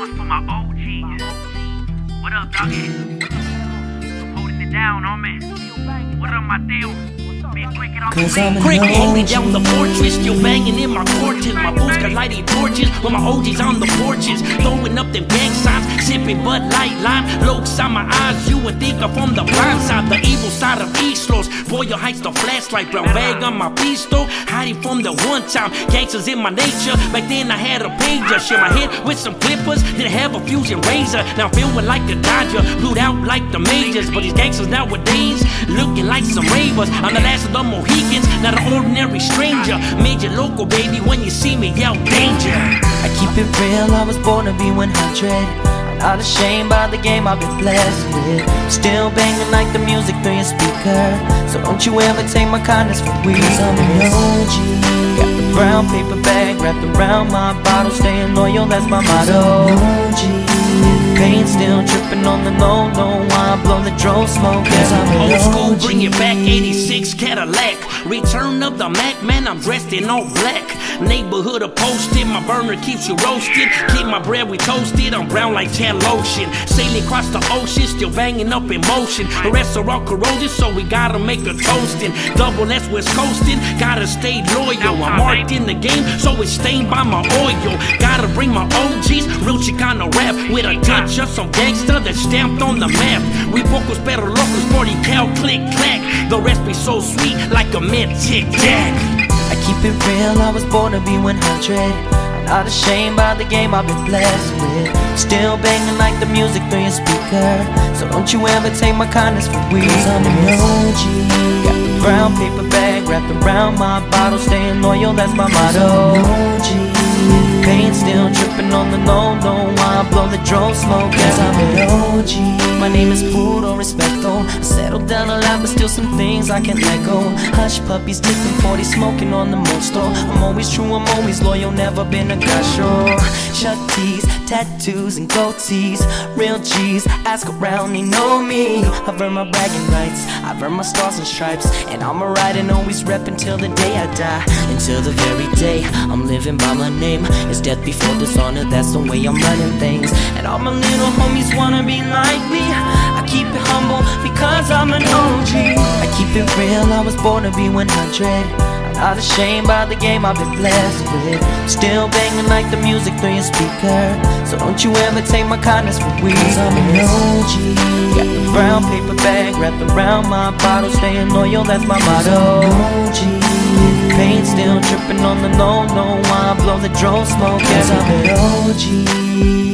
one's for my OGs. What up, doggy? Holding it down, homie. What up, Mateo? Big cricket off Cause I'm Crick holding down the fortress, still banging in my cortez. My boots got lighting torches, with my OGs on the porches, throwing up them gang signs, sipping Bud Light lime. Looks on my eyes, you would think I'm from the blind side, the evil side of East Los. Boyle Heights, the flashlight, brown bag on my pistol, hiding from the one time. Gangsters in my nature, back then I had a pager, share my head with some clippers, didn't have a fusion razor. Now I'm feeling like a Dodger, blued out like the majors, but these gangsters nowadays looking like some ravers. I'm the last of the Mohicans, not an ordinary stranger. Midget Loco baby, when you see me, yell danger. I keep it real, I was born to be 100. I'm not ashamed by the game I've been blessed with. Still banging like the music through your speaker. So don't you ever take my kindness for weakness. I'm an OG. Got the brown paper bag wrapped around my bottle, staying loyal, that's my motto. OG. Pain still dripping on the low, low. I blow the drone smoke, cause I'm Old school, bring it back, 86 Cadillac. Return of the Mac, man, I'm dressed in all black. Neighborhood posted, my burner keeps you roasted. Keep my bread, we toasted, I'm brown like tan lotion. Sailing across the ocean, still banging up in motion. The rest are all corroded, so we gotta make a toasting. Double S West coasting, gotta stay loyal. I'm marked in the game, so it's stained by my oil. Gotta bring my OGs, real Chicano rap with a touch of some gangster that's stamped on the map. We pocos pero locos, 40 cal, click clack. The rest be so sweet, like a mint tic tac. I keep it real, I was born to be 100. I'm not ashamed by the game I've been blessed with. Still banging like the music through your speaker. So don't you ever take my kindness for weakness. I'm an OG. Got the brown paper bag wrapped around my bottle, staying loyal, that's my motto. OG. Pain still dripping on the low, low. I blow the drone smoke, cause I'm an OG. My name is Puro Respeto. I settled down a lot, but still some things I can't let go. Hush puppies, tipping 40, smoking on the monstro. I'm always true, I'm always loyal, never been a gasho. Chuck tees, tattoos, and goatees. Real G's, ask around, they know me. I've earned my bragging rights, I've earned my stars and stripes. And I'ma ride and always rep until the day I die. Until the very day I'm living by my name. It's death before dishonor, that's the way I'm running things. And all my little homies wanna be like me. I humble because I'm an OG. I keep it real, I was born to be 100. I'm not ashamed by the game I've been blessed with. Still banging like the music through your speaker. So don't you ever take my kindness for weakness. I'm an OG. Got the brown paper bag wrapped around my bottle, staying loyal, that's my motto. OG. Pain still dripping on the low, no I blow the drone smoke, cause I'm an OG.